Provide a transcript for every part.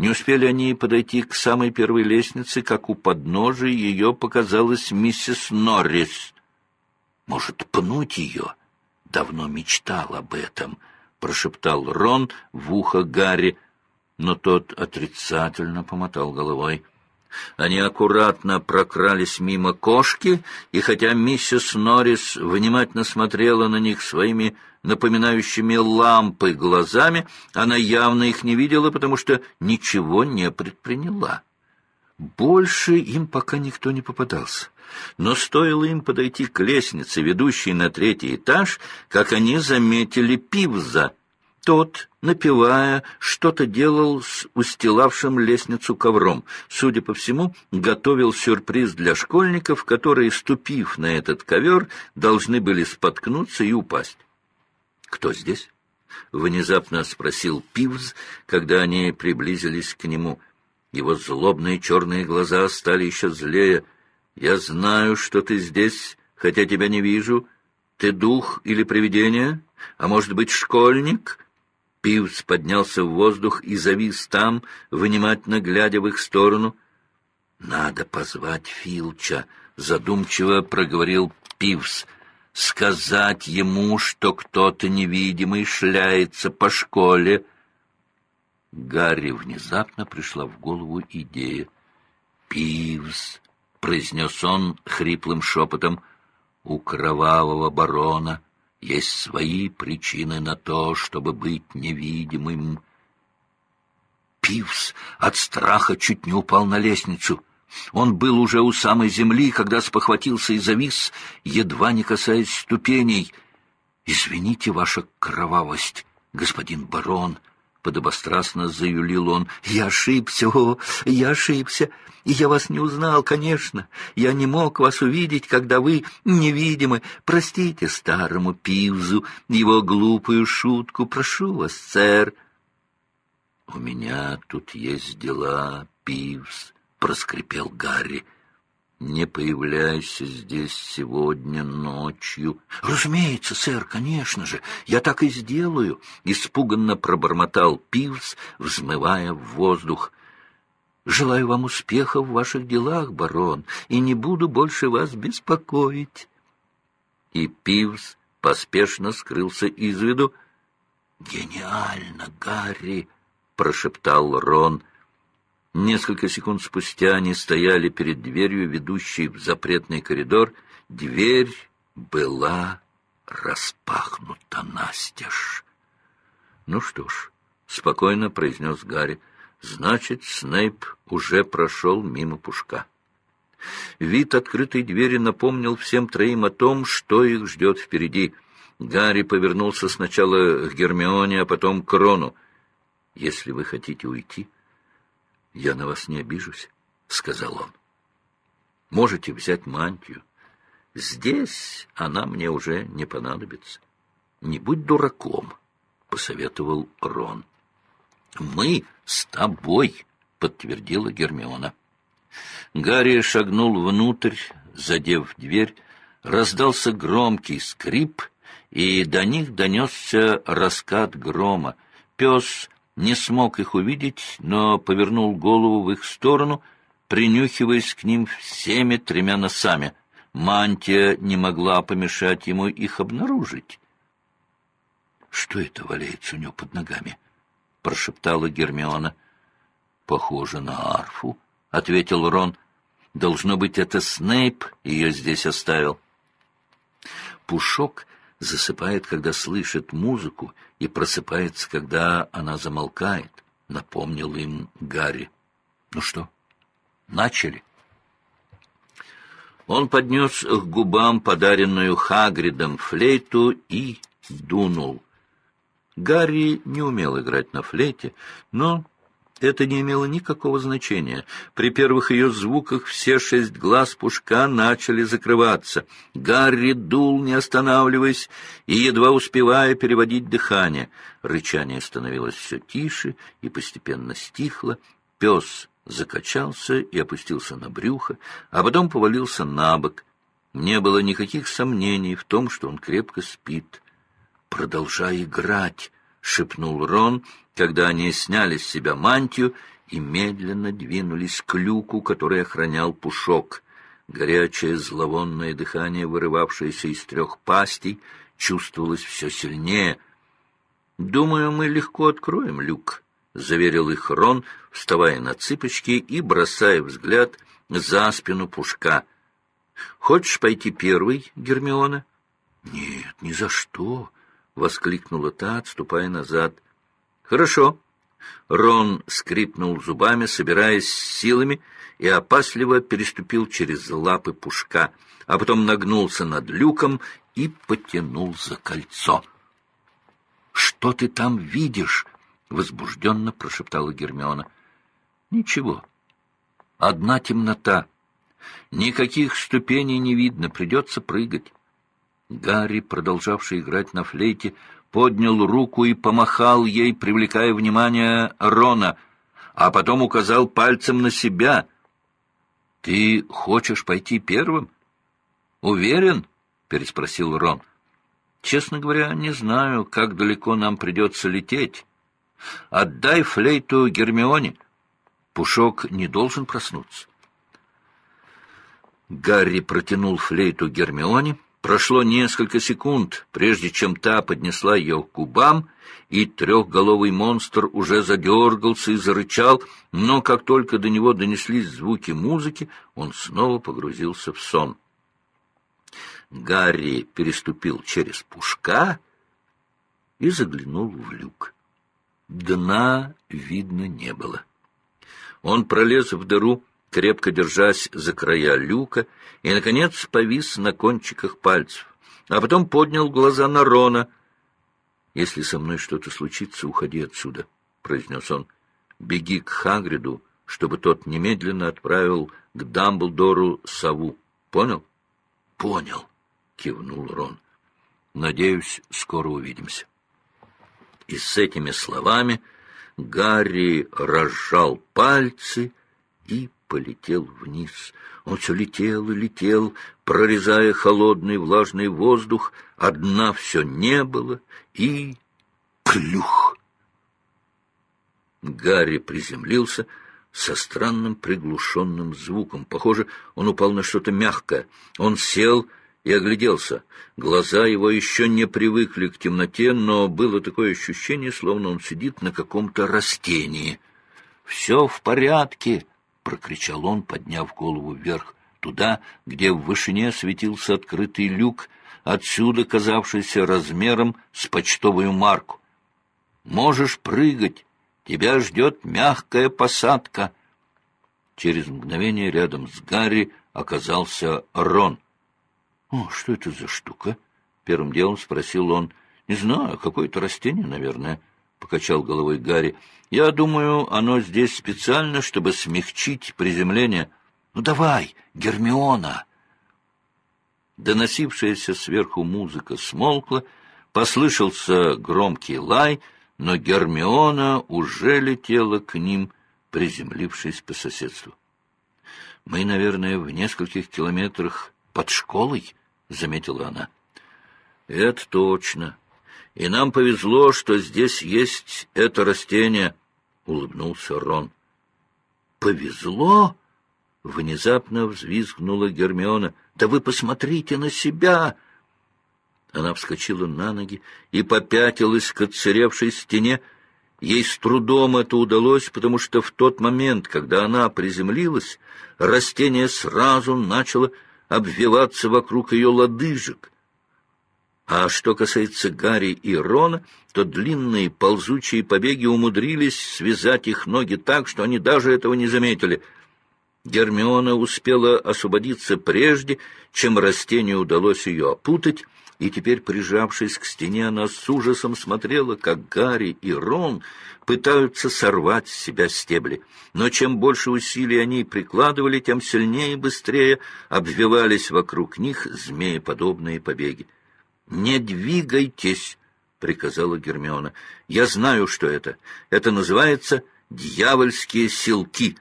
Не успели они подойти к самой первой лестнице, как у подножия ее показалась миссис Норрис. «Может, пнуть ее?» «Давно мечтал об этом», — прошептал Рон в ухо Гарри, но тот отрицательно помотал головой. Они аккуратно прокрались мимо кошки, и хотя миссис Норрис внимательно смотрела на них своими напоминающими лампы глазами, она явно их не видела, потому что ничего не предприняла. Больше им пока никто не попадался. Но стоило им подойти к лестнице, ведущей на третий этаж, как они заметили Пивза — тот, напевая, что-то делал с устилавшим лестницу ковром. Судя по всему, готовил сюрприз для школьников, которые, ступив на этот ковер, должны были споткнуться и упасть. «Кто здесь?» — внезапно спросил Пивз, когда они приблизились к нему. Его злобные черные глаза стали еще злее. «Я знаю, что ты здесь, хотя тебя не вижу. Ты дух или привидение? А может быть, школьник?» Пивс поднялся в воздух и завис там, внимательно глядя в их сторону. «Надо позвать Филча», — задумчиво проговорил Пивс, — «сказать ему, что кто-то невидимый шляется по школе». Гарри внезапно пришла в голову идея. «Пивс», — произнес он хриплым шепотом, — «у кровавого барона» Есть свои причины на то, чтобы быть невидимым. Пивс от страха чуть не упал на лестницу. Он был уже у самой земли, когда спохватился и завис, едва не касаясь ступеней. «Извините ваша кровавость, господин барон», — подобострастно заюлил он. «Я ошибся, о, я ошибся. И я вас не узнал, конечно. Я не мог вас увидеть, когда вы невидимы. Простите старому Пивзу его глупую шутку. Прошу вас, сэр». «У меня тут есть дела, Пивз», — проскрипел Гарри. «Не появляйся здесь сегодня ночью». «Разумеется, сэр, конечно же, я так и сделаю», — испуганно пробормотал Пивз, взмывая в воздух. Желаю вам успеха в ваших делах, барон, и не буду больше вас беспокоить. И Пивз поспешно скрылся из виду. «Гениально, Гарри!» — прошептал Рон. Несколько секунд спустя они стояли перед дверью, ведущей в запретный коридор. Дверь была распахнута настежь. «Ну что ж», — спокойно произнес Гарри, — Значит, Снейп уже прошел мимо пушка. Вид открытой двери напомнил всем троим о том, что их ждет впереди. Гарри повернулся сначала к Гермионе, а потом к Рону. «Если вы хотите уйти, я на вас не обижусь», — сказал он. «Можете взять мантию. Здесь она мне уже не понадобится. Не будь дураком», — посоветовал Рон. «Мы с тобой», — подтвердила Гермиона. Гарри шагнул внутрь, задев дверь, раздался громкий скрип, и до них донесся раскат грома. Пес не смог их увидеть, но повернул голову в их сторону, принюхиваясь к ним всеми тремя носами. Мантия не могла помешать ему их обнаружить. Что это валяется у него под ногами? —— прошептала Гермиона. «Похоже на арфу», — ответил Рон. «Должно быть, это Снейп ее здесь оставил». Пушок засыпает, когда слышит музыку, и просыпается, когда она замолкает, — напомнил им Гарри. «Ну что, начали?» Он поднес к губам подаренную Хагридом флейту и дунул — Гарри не умел играть на флейте, но это не имело никакого значения. При первых ее звуках все шесть глаз пушка начали закрываться. Гарри дул, не останавливаясь, и едва успевая переводить дыхание. Рычание становилось все тише и постепенно стихло. Пес закачался и опустился на брюхо, а потом повалился на бок. Не было никаких сомнений в том, что он крепко спит. «Продолжай играть!» — шепнул Рон, когда они сняли с себя мантию и медленно двинулись к люку, который охранял пушок. Горячее зловонное дыхание, вырывавшееся из трех пастей, чувствовалось все сильнее. «Думаю, мы легко откроем люк», — заверил их Рон, вставая на цыпочки и бросая взгляд за спину пушка. «Хочешь пойти первый, Гермиона?» «Нет, ни за что!» — воскликнула та, отступая назад. «Хорошо». Рон скрипнул зубами, собираясь силами, и опасливо переступил через лапы пушка, а потом нагнулся над люком и потянул за кольцо. «Что ты там видишь?» — возбужденно прошептала Гермиона. «Ничего. Одна темнота. Никаких ступеней не видно, придется прыгать». Гарри, продолжавший играть на флейте, поднял руку и помахал ей, привлекая внимание Рона, а потом указал пальцем на себя. — Ты хочешь пойти первым? — Уверен? — переспросил Рон. — Честно говоря, не знаю, как далеко нам придется лететь. Отдай флейту Гермионе. Пушок не должен проснуться. Гарри протянул флейту Гермионе, Прошло несколько секунд, прежде чем та поднесла ее к губам, и трехголовый монстр уже задергался и зарычал, но как только до него донеслись звуки музыки, он снова погрузился в сон. Гарри переступил через пушка и заглянул в люк. Дна видно не было. Он пролез в дыру, крепко держась за края люка, и, наконец, повис на кончиках пальцев, а потом поднял глаза на Рона. «Если со мной что-то случится, уходи отсюда», — произнес он. «Беги к Хагриду, чтобы тот немедленно отправил к Дамблдору сову. Понял?» «Понял», — кивнул Рон. «Надеюсь, скоро увидимся». И с этими словами Гарри разжал пальцы и полетел вниз. Он все летел и летел, прорезая холодный влажный воздух, а дна все не было, и... плюх! Гарри приземлился со странным приглушенным звуком. Похоже, он упал на что-то мягкое. Он сел и огляделся. Глаза его еще не привыкли к темноте, но было такое ощущение, словно он сидит на каком-то растении. «Все в порядке!» — прокричал он, подняв голову вверх, туда, где в вышине светился открытый люк, отсюда казавшийся размером с почтовую марку. «Можешь прыгать, тебя ждет мягкая посадка». Через мгновение рядом с Гарри оказался Рон. «О, что это за штука?» — первым делом спросил он. «Не знаю, какое-то растение, наверное». — покачал головой Гарри. — Я думаю, оно здесь специально, чтобы смягчить приземление. — Ну давай, Гермиона! Доносившаяся сверху музыка смолкла, послышался громкий лай, но Гермиона уже летела к ним, приземлившись по соседству. — Мы, наверное, в нескольких километрах под школой, — заметила она. — Это точно, и нам повезло, что здесь есть это растение, — улыбнулся Рон. — Повезло? — внезапно взвизгнула Гермиона. — Да вы посмотрите на себя! Она вскочила на ноги и попятилась к отсыревшей стене. Ей с трудом это удалось, потому что в тот момент, когда она приземлилась, растение сразу начало обвиваться вокруг ее лодыжек. А что касается Гарри и Рона, то длинные ползучие побеги умудрились связать их ноги так, что они даже этого не заметили. Гермиона успела освободиться прежде, чем растению удалось ее опутать, и теперь, прижавшись к стене, она с ужасом смотрела, как Гарри и Рон пытаются сорвать с себя стебли. Но чем больше усилий они прикладывали, тем сильнее и быстрее обвивались вокруг них змееподобные побеги. «Не двигайтесь!» — приказала Гермиона. «Я знаю, что это. Это называется дьявольские силки».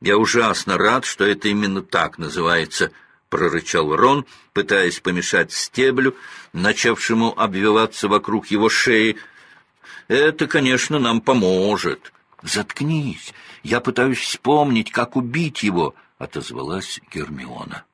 «Я ужасно рад, что это именно так называется», — прорычал Рон, пытаясь помешать стеблю, начавшему обвиваться вокруг его шеи. «Это, конечно, нам поможет». «Заткнись! Я пытаюсь вспомнить, как убить его!» — отозвалась Гермиона.